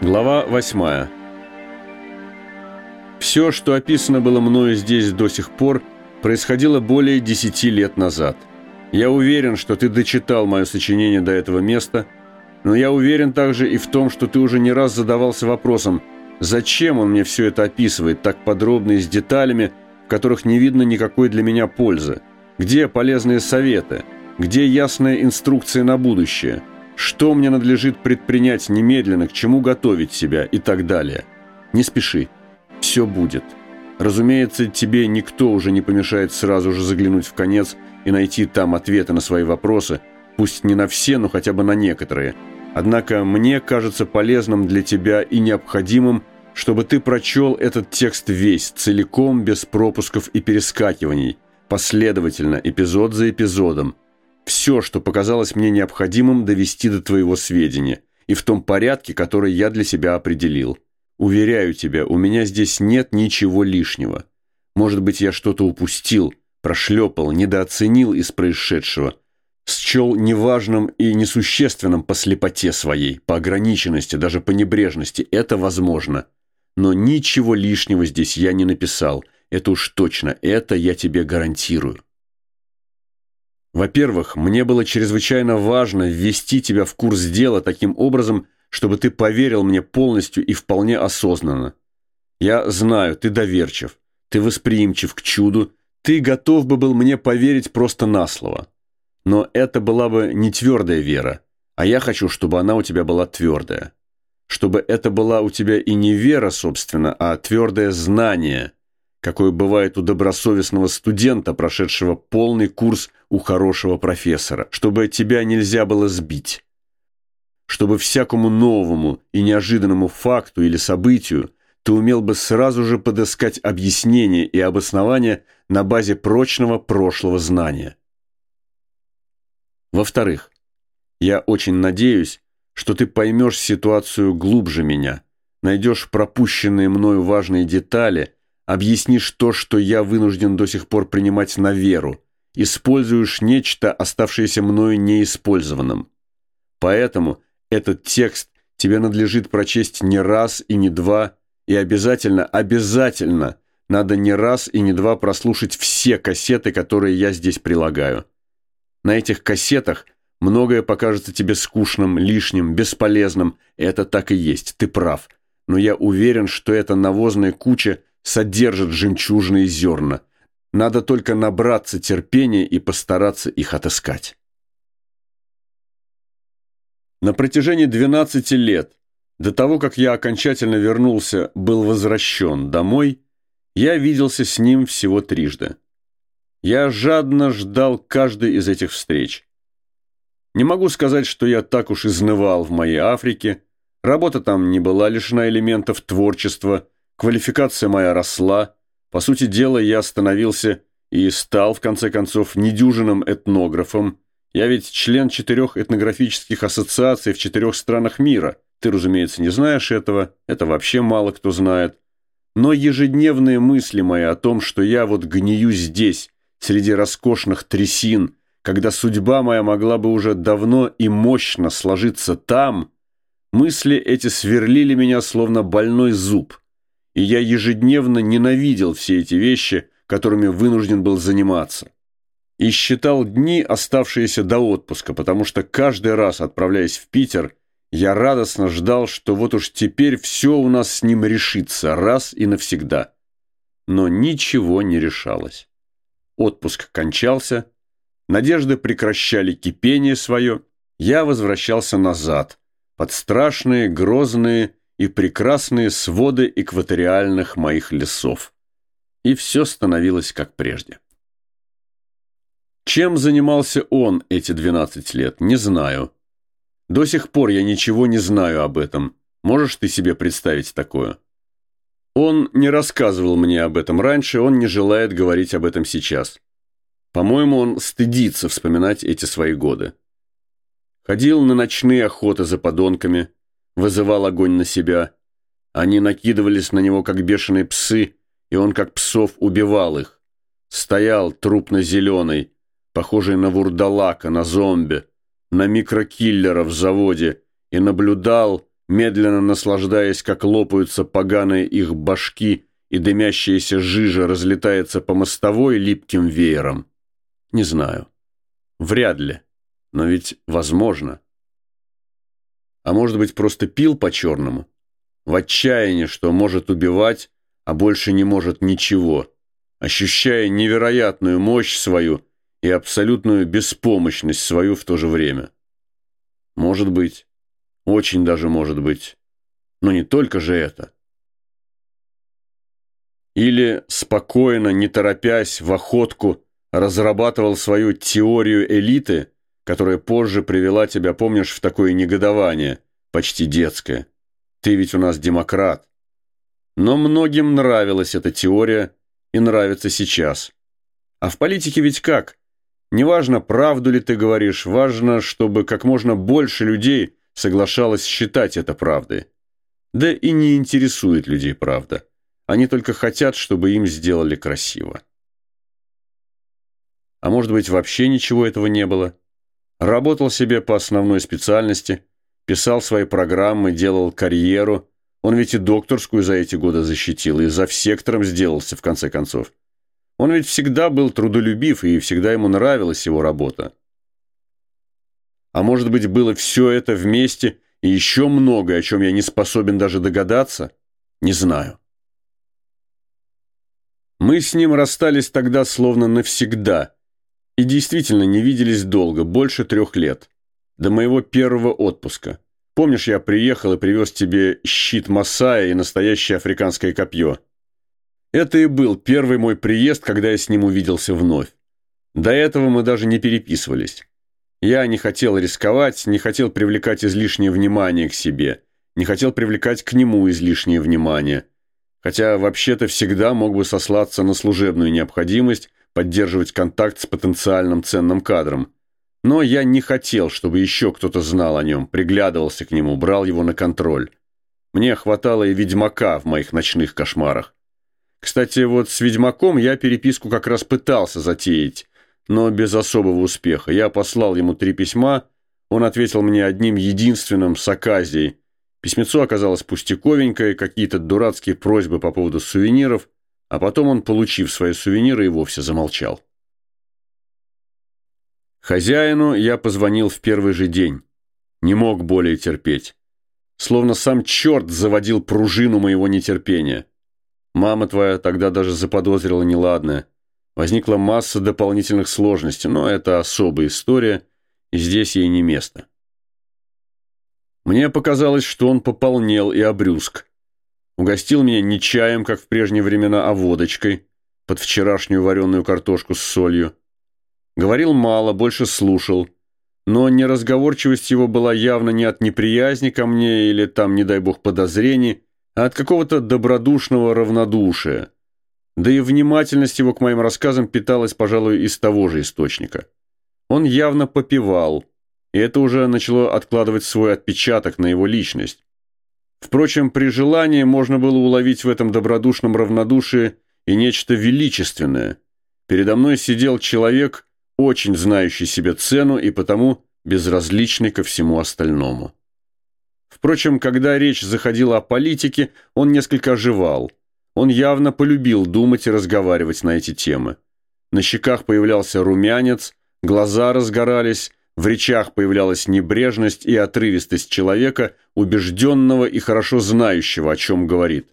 Глава 8. Все, что описано было мною здесь до сих пор, происходило более десяти лет назад. Я уверен, что ты дочитал мое сочинение до этого места, но я уверен также и в том, что ты уже не раз задавался вопросом, зачем он мне все это описывает так подробно и с деталями, в которых не видно никакой для меня пользы. Где полезные советы? Где ясная инструкция на будущее? Что мне надлежит предпринять немедленно, к чему готовить себя и так далее? Не спеши. Все будет. Разумеется, тебе никто уже не помешает сразу же заглянуть в конец и найти там ответы на свои вопросы, пусть не на все, но хотя бы на некоторые. Однако мне кажется полезным для тебя и необходимым, чтобы ты прочел этот текст весь, целиком, без пропусков и перескакиваний, последовательно, эпизод за эпизодом, все, что показалось мне необходимым довести до твоего сведения, и в том порядке, который я для себя определил. Уверяю тебя, у меня здесь нет ничего лишнего. Может быть, я что-то упустил, прошлепал, недооценил из происшедшего, счел неважным и несущественным по слепоте своей, по ограниченности, даже по небрежности. Это возможно. Но ничего лишнего здесь я не написал. Это уж точно, это я тебе гарантирую. Во-первых, мне было чрезвычайно важно ввести тебя в курс дела таким образом, чтобы ты поверил мне полностью и вполне осознанно. Я знаю, ты доверчив, ты восприимчив к чуду, ты готов бы был мне поверить просто на слово. Но это была бы не твердая вера, а я хочу, чтобы она у тебя была твердая. Чтобы это была у тебя и не вера, собственно, а твердое знание – какое бывает у добросовестного студента, прошедшего полный курс у хорошего профессора, чтобы тебя нельзя было сбить. Чтобы всякому новому и неожиданному факту или событию ты умел бы сразу же подыскать объяснение и обоснование на базе прочного прошлого знания. Во-вторых, я очень надеюсь, что ты поймешь ситуацию глубже меня, найдешь пропущенные мною важные детали – объяснишь то, что я вынужден до сих пор принимать на веру, используешь нечто, оставшееся мною неиспользованным. Поэтому этот текст тебе надлежит прочесть не раз и не два, и обязательно, обязательно надо не раз и не два прослушать все кассеты, которые я здесь прилагаю. На этих кассетах многое покажется тебе скучным, лишним, бесполезным. Это так и есть, ты прав. Но я уверен, что эта навозная куча содержат жемчужные зерна. Надо только набраться терпения и постараться их отыскать. На протяжении 12 лет, до того, как я окончательно вернулся, был возвращен домой, я виделся с ним всего трижды. Я жадно ждал каждой из этих встреч. Не могу сказать, что я так уж изнывал в моей Африке. Работа там не была лишена элементов творчества – Квалификация моя росла. По сути дела, я становился и стал, в конце концов, недюжинным этнографом. Я ведь член четырех этнографических ассоциаций в четырех странах мира. Ты, разумеется, не знаешь этого, это вообще мало кто знает. Но ежедневные мысли мои о том, что я вот гнию здесь, среди роскошных трясин, когда судьба моя могла бы уже давно и мощно сложиться там, мысли эти сверлили меня, словно больной зуб и я ежедневно ненавидел все эти вещи, которыми вынужден был заниматься. И считал дни, оставшиеся до отпуска, потому что каждый раз, отправляясь в Питер, я радостно ждал, что вот уж теперь все у нас с ним решится раз и навсегда. Но ничего не решалось. Отпуск кончался, надежды прекращали кипение свое, я возвращался назад, под страшные, грозные, и прекрасные своды экваториальных моих лесов. И все становилось как прежде. Чем занимался он эти 12 лет, не знаю. До сих пор я ничего не знаю об этом. Можешь ты себе представить такое? Он не рассказывал мне об этом раньше, он не желает говорить об этом сейчас. По-моему, он стыдится вспоминать эти свои годы. Ходил на ночные охоты за подонками, вызывал огонь на себя. Они накидывались на него, как бешеные псы, и он, как псов, убивал их. Стоял трупно-зеленый, похожий на вурдалака, на зомби, на микрокиллера в заводе, и наблюдал, медленно наслаждаясь, как лопаются поганые их башки, и дымящаяся жижа разлетается по мостовой липким веером? Не знаю. Вряд ли. Но ведь возможно. А может быть, просто пил по-черному? В отчаянии, что может убивать, а больше не может ничего, ощущая невероятную мощь свою и абсолютную беспомощность свою в то же время. Может быть. Очень даже может быть. Но не только же это. Или, спокойно, не торопясь, в охотку, разрабатывал свою теорию элиты, которая позже привела тебя, помнишь, в такое негодование, почти детское. Ты ведь у нас демократ. Но многим нравилась эта теория и нравится сейчас. А в политике ведь как? Неважно, правду ли ты говоришь, важно, чтобы как можно больше людей соглашалась считать это правдой. Да и не интересует людей правда. Они только хотят, чтобы им сделали красиво. А может быть, вообще ничего этого не было? Работал себе по основной специальности, писал свои программы, делал карьеру. Он ведь и докторскую за эти годы защитил, и за сектором сделался, в конце концов. Он ведь всегда был трудолюбив, и всегда ему нравилась его работа. А может быть, было все это вместе и еще многое, о чем я не способен даже догадаться? Не знаю. Мы с ним расстались тогда словно навсегда. И действительно не виделись долго, больше трех лет. До моего первого отпуска. Помнишь, я приехал и привез тебе щит Масая и настоящее африканское копье? Это и был первый мой приезд, когда я с ним увиделся вновь. До этого мы даже не переписывались. Я не хотел рисковать, не хотел привлекать излишнее внимание к себе, не хотел привлекать к нему излишнее внимание. Хотя вообще-то всегда мог бы сослаться на служебную необходимость поддерживать контакт с потенциальным ценным кадром. Но я не хотел, чтобы еще кто-то знал о нем, приглядывался к нему, брал его на контроль. Мне хватало и ведьмака в моих ночных кошмарах. Кстати, вот с ведьмаком я переписку как раз пытался затеять, но без особого успеха. Я послал ему три письма, он ответил мне одним единственным с оказией. Письмецо оказалось пустяковенькое, какие-то дурацкие просьбы по поводу сувениров, а потом он, получив свои сувениры, и вовсе замолчал. Хозяину я позвонил в первый же день. Не мог более терпеть. Словно сам черт заводил пружину моего нетерпения. Мама твоя тогда даже заподозрила неладное. Возникла масса дополнительных сложностей, но это особая история, и здесь ей не место. Мне показалось, что он пополнел и обрюзг. Угостил меня не чаем, как в прежние времена, а водочкой под вчерашнюю вареную картошку с солью. Говорил мало, больше слушал, но неразговорчивость его была явно не от неприязни ко мне или там, не дай бог, подозрений, а от какого-то добродушного равнодушия. Да и внимательность его к моим рассказам питалась, пожалуй, из того же источника. Он явно попивал, и это уже начало откладывать свой отпечаток на его личность. Впрочем, при желании можно было уловить в этом добродушном равнодушии и нечто величественное. Передо мной сидел человек, очень знающий себе цену и потому безразличный ко всему остальному. Впрочем, когда речь заходила о политике, он несколько оживал – он явно полюбил думать и разговаривать на эти темы. На щеках появлялся румянец, глаза разгорались, в речах появлялась небрежность и отрывистость человека, убежденного и хорошо знающего, о чем говорит.